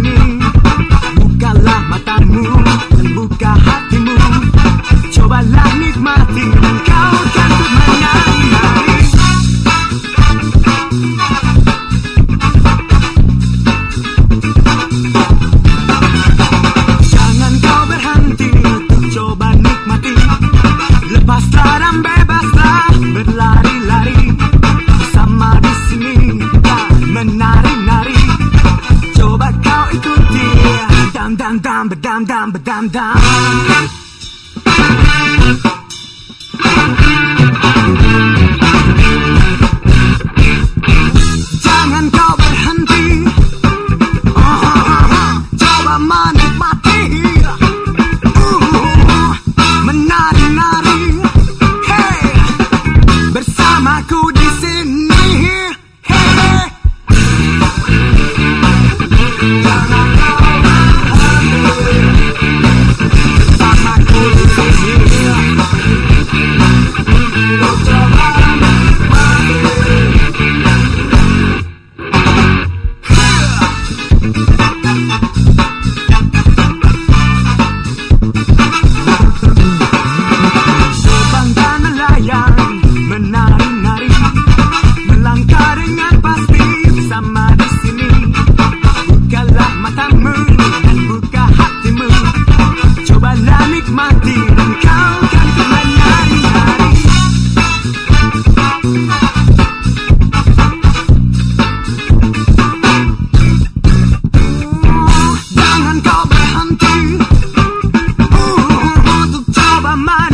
me dam dam ba dam. Dam Jangan kau berhenti. Oh, oh, oh, oh. Coba mana my